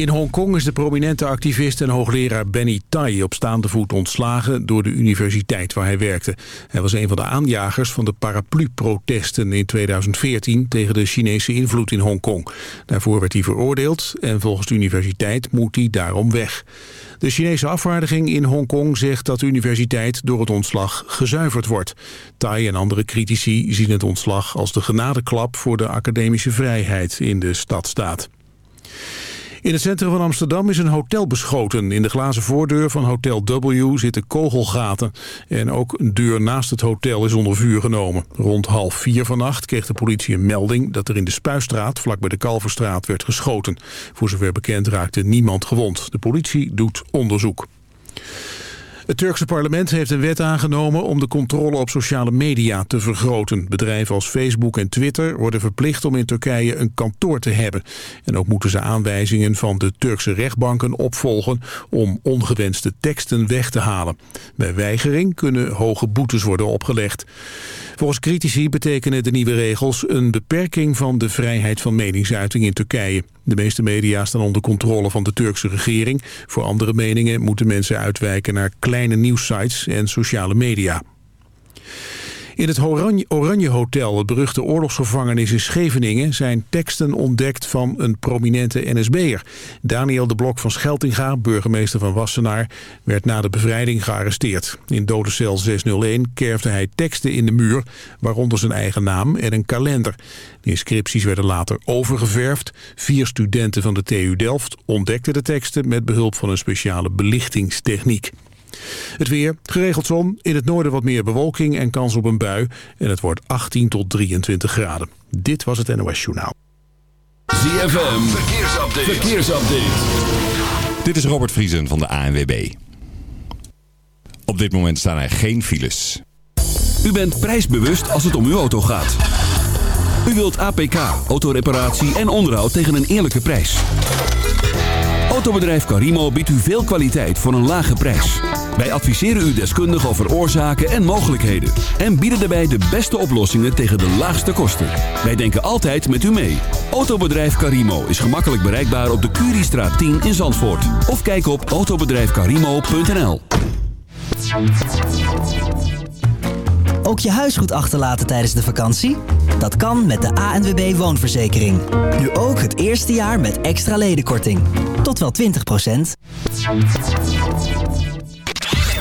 In Hongkong is de prominente activist en hoogleraar Benny Tai op staande voet ontslagen door de universiteit waar hij werkte. Hij was een van de aanjagers van de paraplu-protesten in 2014 tegen de Chinese invloed in Hongkong. Daarvoor werd hij veroordeeld en volgens de universiteit moet hij daarom weg. De Chinese afvaardiging in Hongkong zegt dat de universiteit door het ontslag gezuiverd wordt. Tai en andere critici zien het ontslag als de genadeklap voor de academische vrijheid in de stadstaat. In het centrum van Amsterdam is een hotel beschoten. In de glazen voordeur van Hotel W zitten kogelgaten. En ook een deur naast het hotel is onder vuur genomen. Rond half vier vannacht kreeg de politie een melding... dat er in de Spuistraat, vlak bij de Kalverstraat, werd geschoten. Voor zover bekend raakte niemand gewond. De politie doet onderzoek. Het Turkse parlement heeft een wet aangenomen om de controle op sociale media te vergroten. Bedrijven als Facebook en Twitter worden verplicht om in Turkije een kantoor te hebben. En ook moeten ze aanwijzingen van de Turkse rechtbanken opvolgen om ongewenste teksten weg te halen. Bij weigering kunnen hoge boetes worden opgelegd. Volgens critici betekenen de nieuwe regels een beperking van de vrijheid van meningsuiting in Turkije. De meeste media staan onder controle van de Turkse regering. Voor andere meningen moeten mensen uitwijken naar kleine nieuwssites en sociale media. In het Oranje, Hotel, het beruchte oorlogsgevangenis in Scheveningen... zijn teksten ontdekt van een prominente NSB'er. Daniel de Blok van Scheltinga, burgemeester van Wassenaar... werd na de bevrijding gearresteerd. In dodecel 601 kerfde hij teksten in de muur... waaronder zijn eigen naam en een kalender. De inscripties werden later overgeverfd. Vier studenten van de TU Delft ontdekten de teksten... met behulp van een speciale belichtingstechniek. Het weer, geregeld zon, in het noorden wat meer bewolking en kans op een bui. En het wordt 18 tot 23 graden. Dit was het NOS Journaal. ZFM, verkeersupdate. verkeersupdate. Dit is Robert Vriesen van de ANWB. Op dit moment staan er geen files. U bent prijsbewust als het om uw auto gaat. U wilt APK, autoreparatie en onderhoud tegen een eerlijke prijs. Autobedrijf Carimo biedt u veel kwaliteit voor een lage prijs. Wij adviseren u deskundig over oorzaken en mogelijkheden. En bieden daarbij de beste oplossingen tegen de laagste kosten. Wij denken altijd met u mee. Autobedrijf Carimo is gemakkelijk bereikbaar op de Curiestraat 10 in Zandvoort. Of kijk op autobedrijfcarimo.nl Ook je huis goed achterlaten tijdens de vakantie? Dat kan met de ANWB Woonverzekering. Nu ook het eerste jaar met extra ledenkorting. Tot wel 20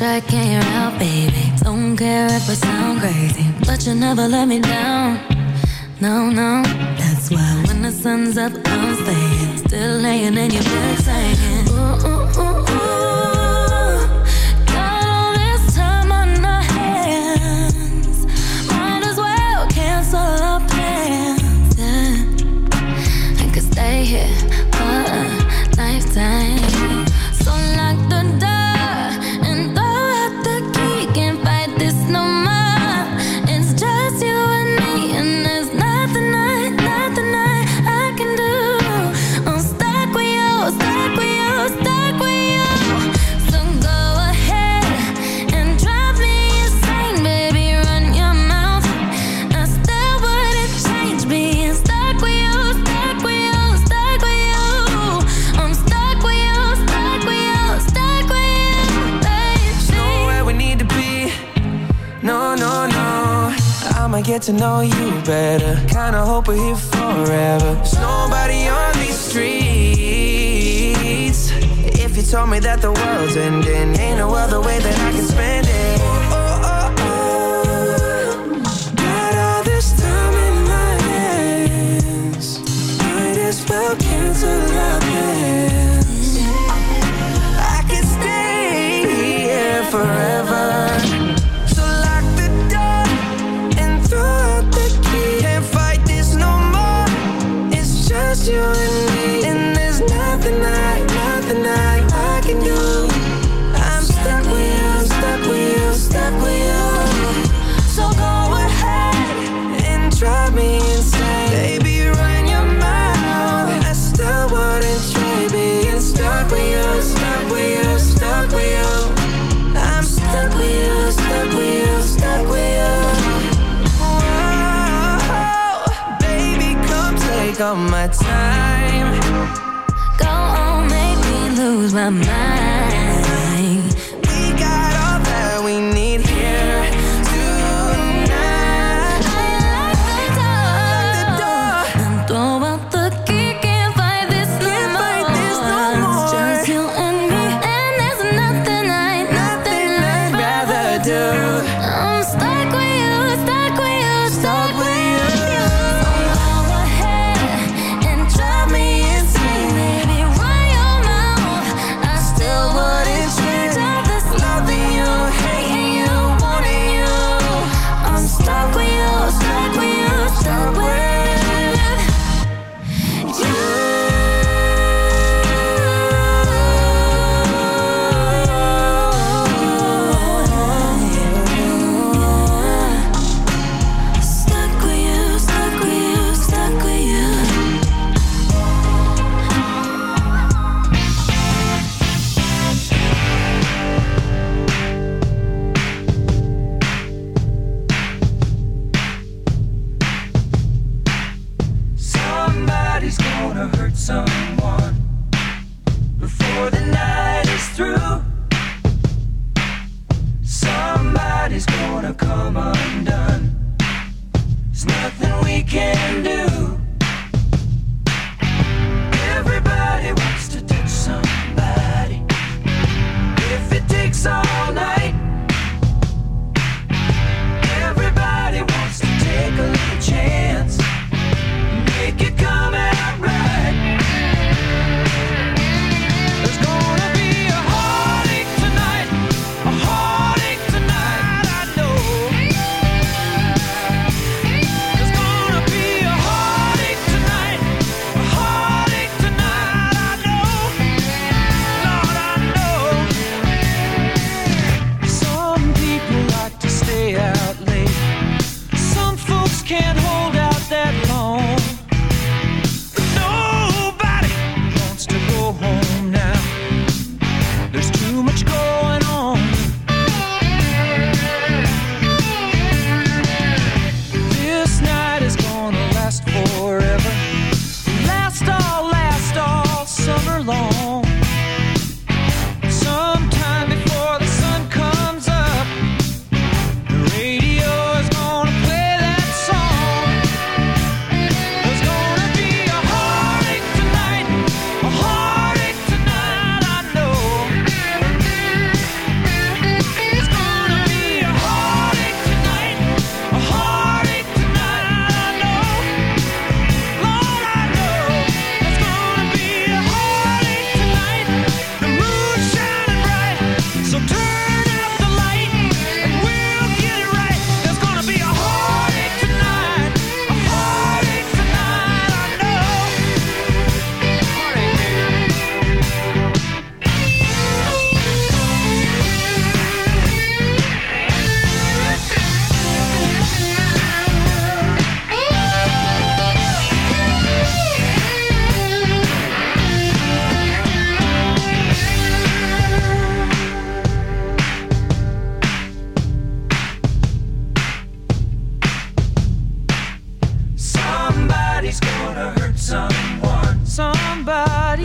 And you're out, baby. Don't care if I sound crazy, but you never let me down. No, no, that's why when the sun's up, I'm staying. Still laying in your bed saying, ooh, ooh, ooh, ooh. My mind.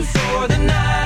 for the night.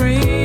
dream.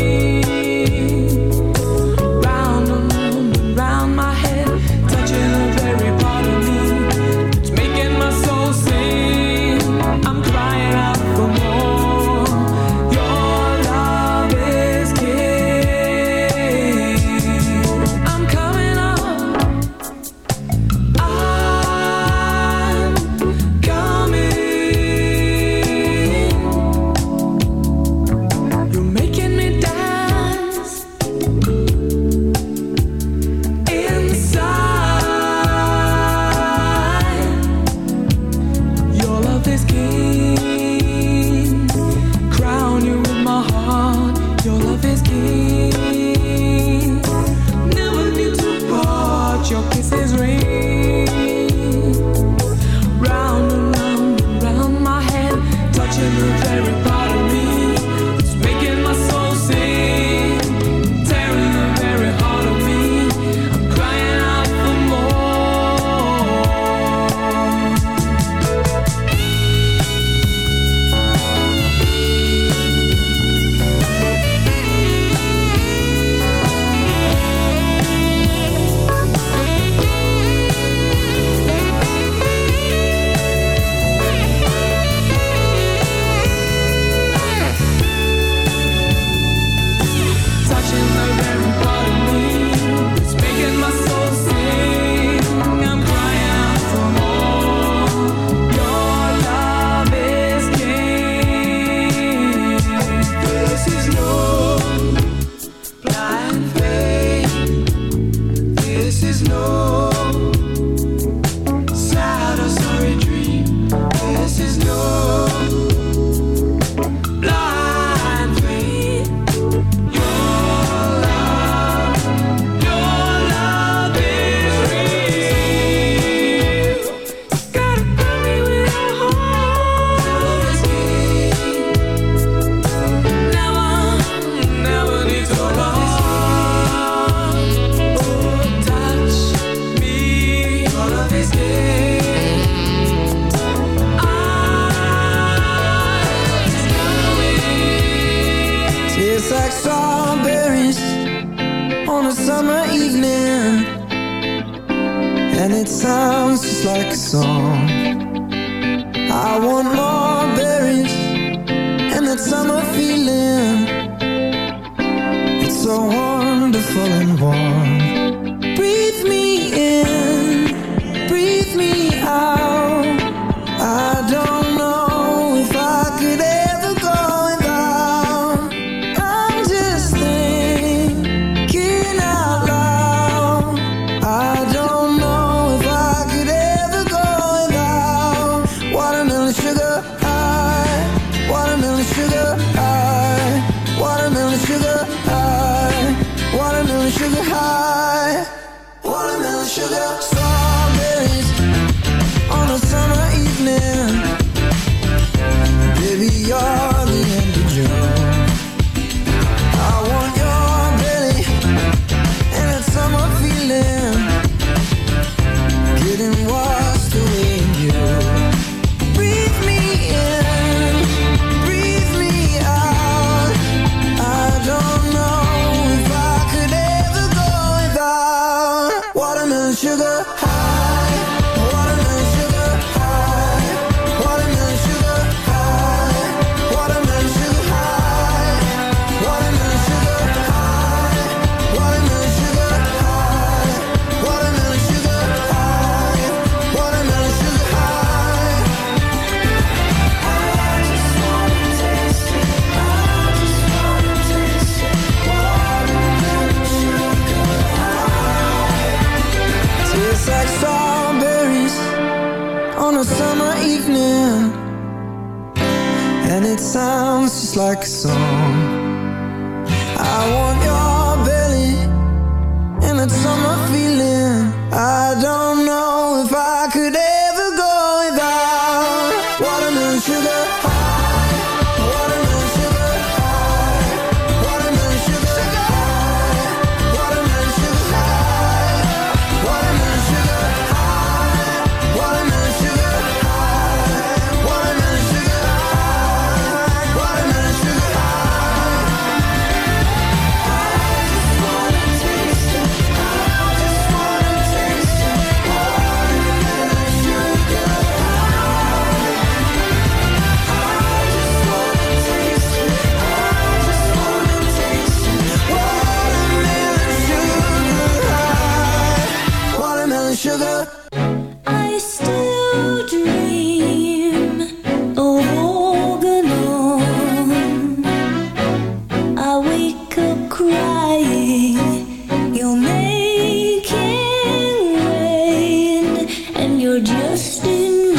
Just in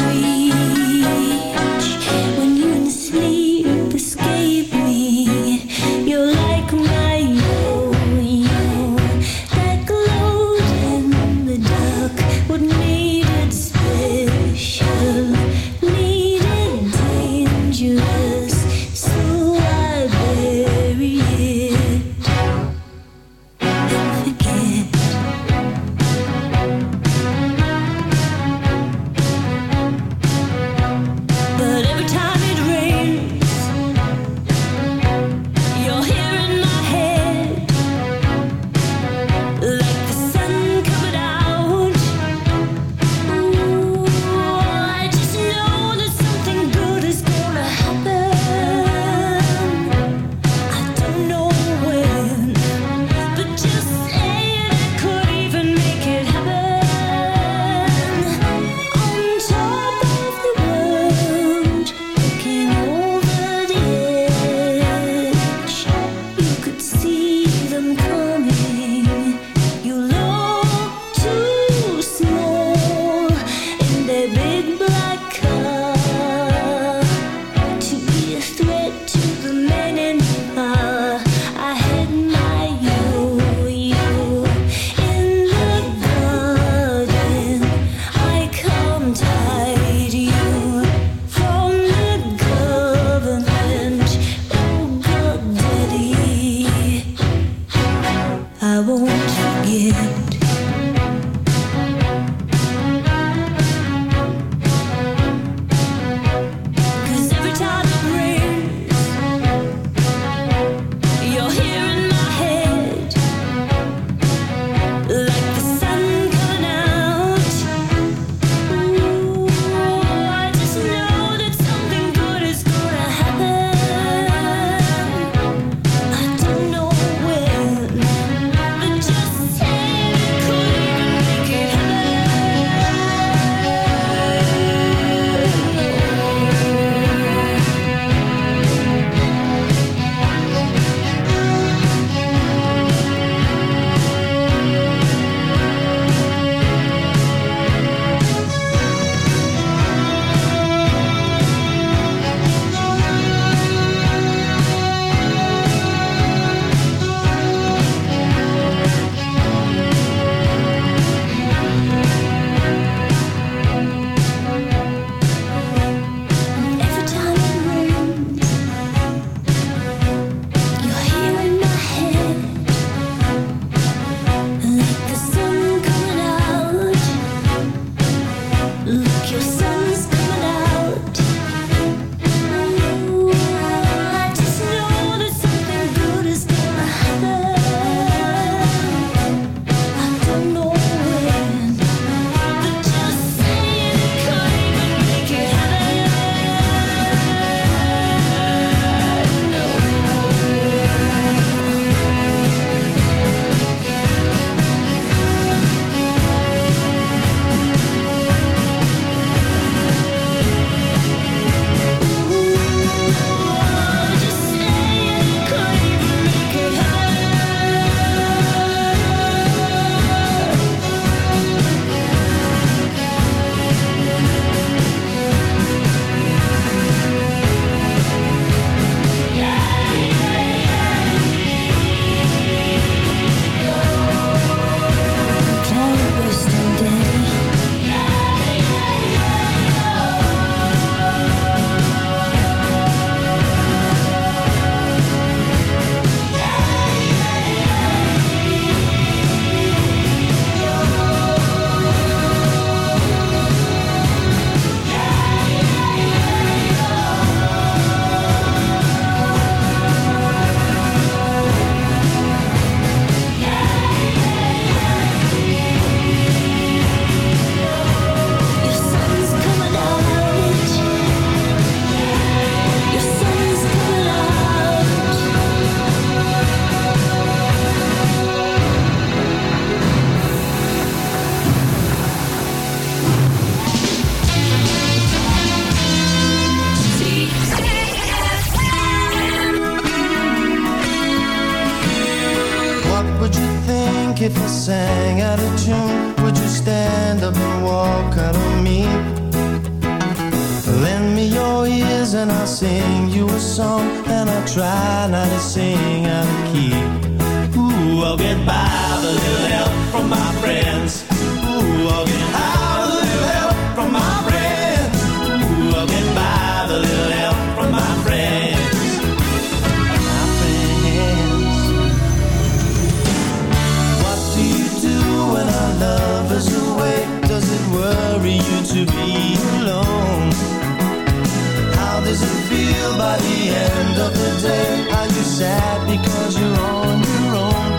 cause you're on your own.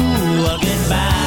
Ooh, I'll get by.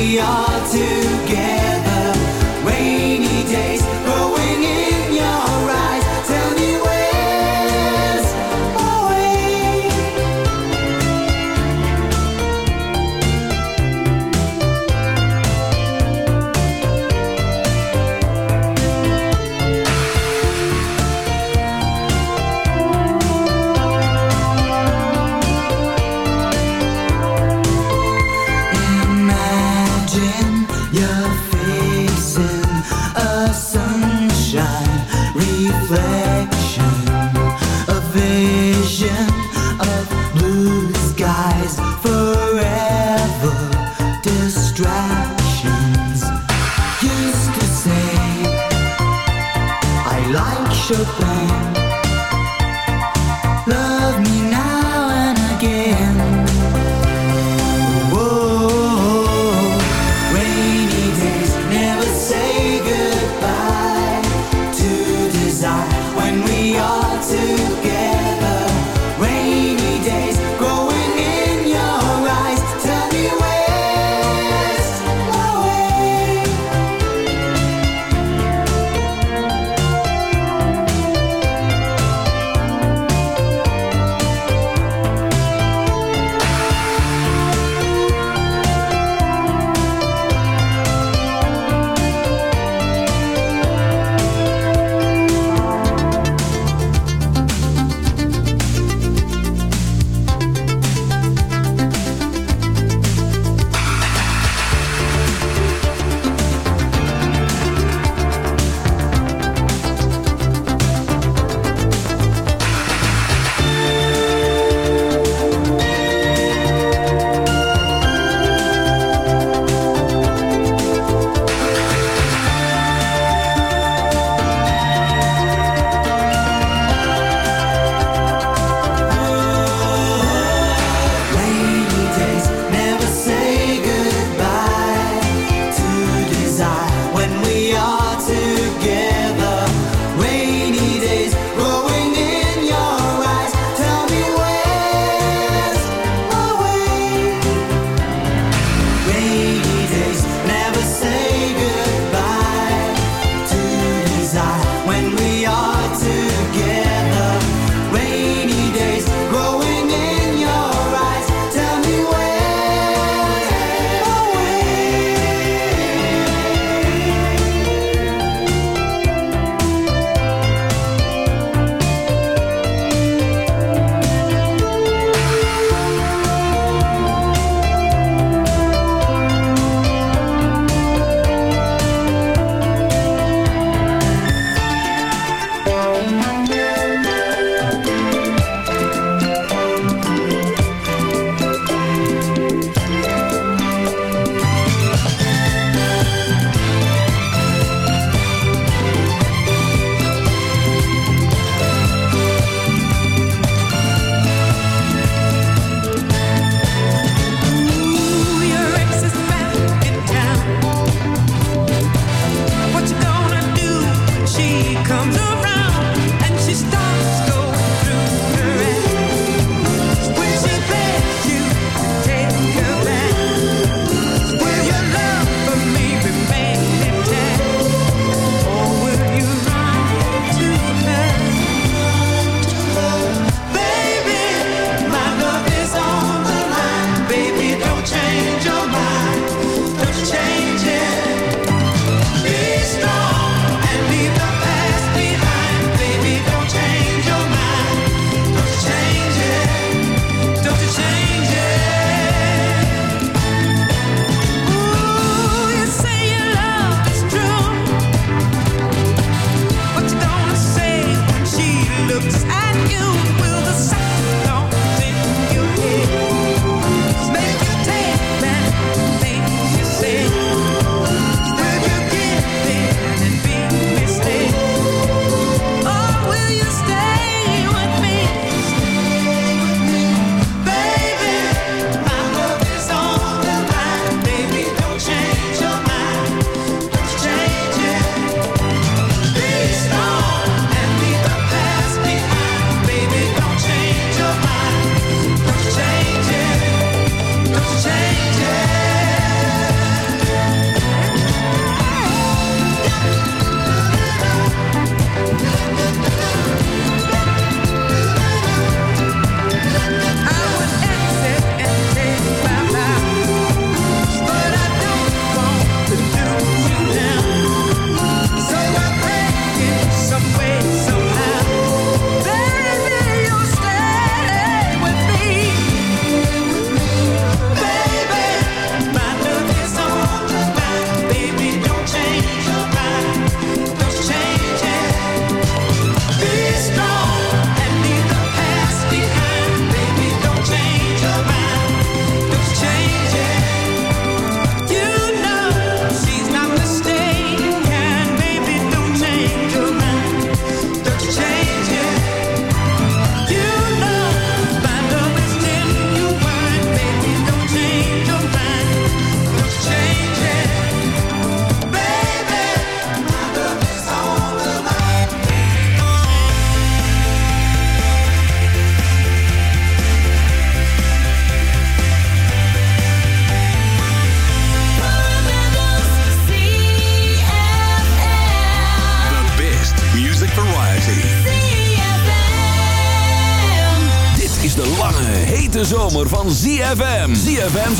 we are too.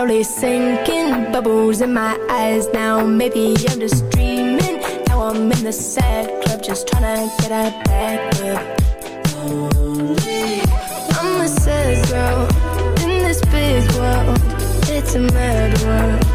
slowly sinking, bubbles in my eyes now. Maybe I'm just dreaming. Now I'm in the sad club, just trying to get out backward. I'm a sad girl in this big world. It's a mad world.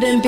couldn't be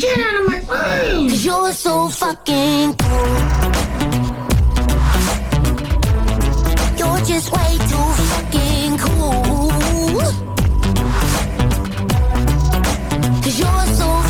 Get out of my! Cause you're so fucking cool. You're just way too fucking cool. Cause you're so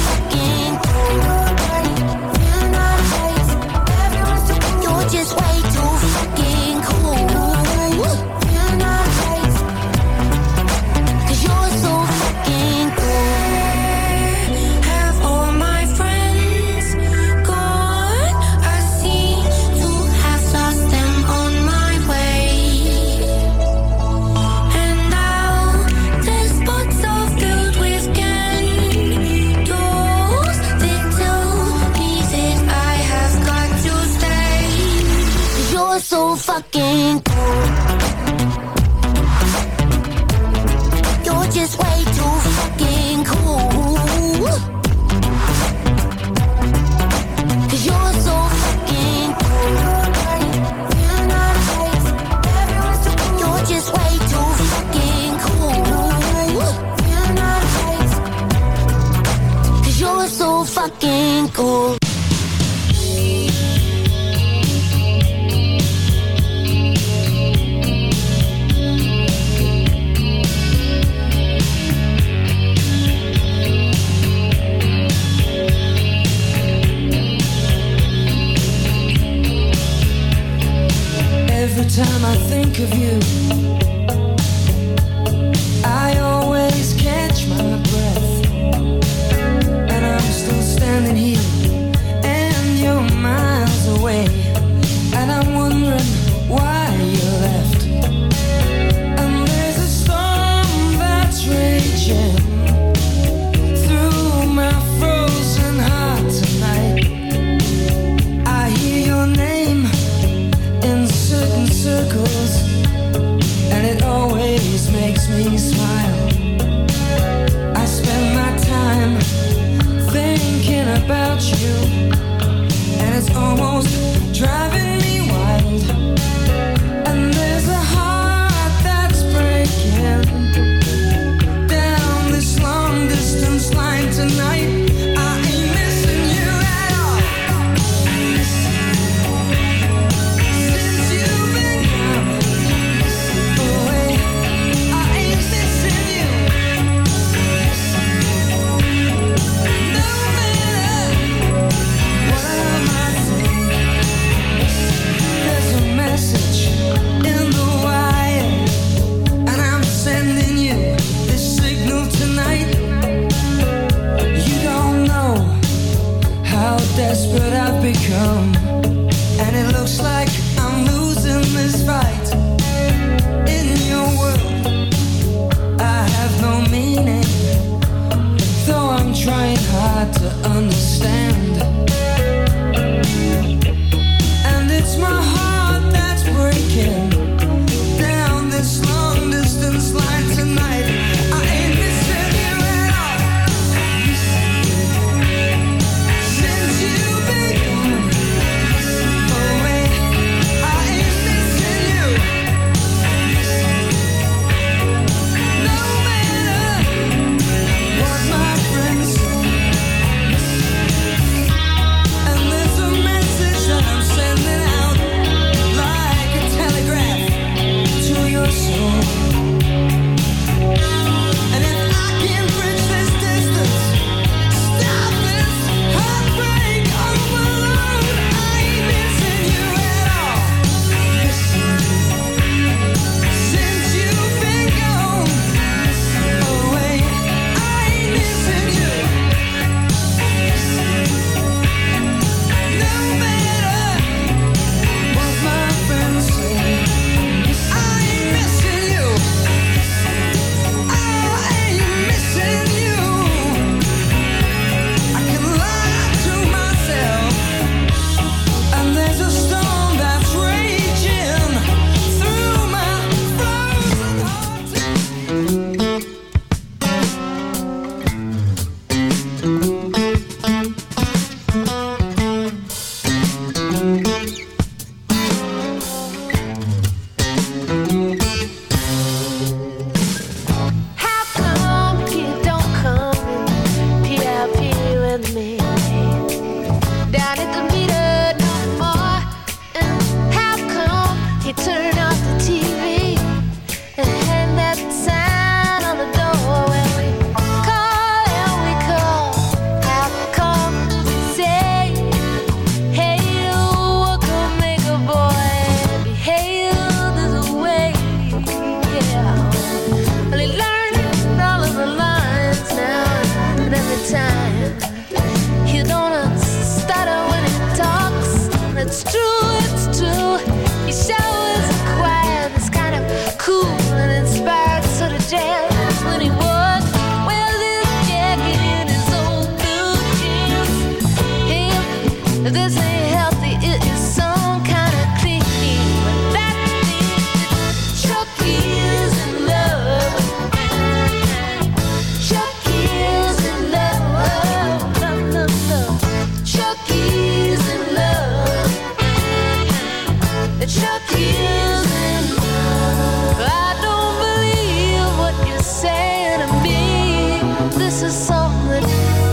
this is something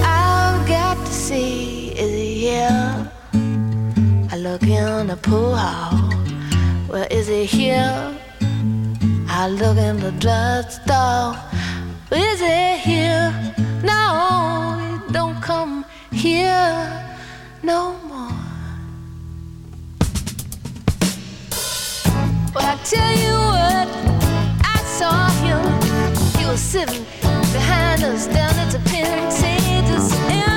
I've got to see. Is he here? I look in the pool hall. Well, is he here? I look in the drugstore. Is he here? No, he don't come here no more. Well, I tell you what, I saw him. He was sitting understand its appearances.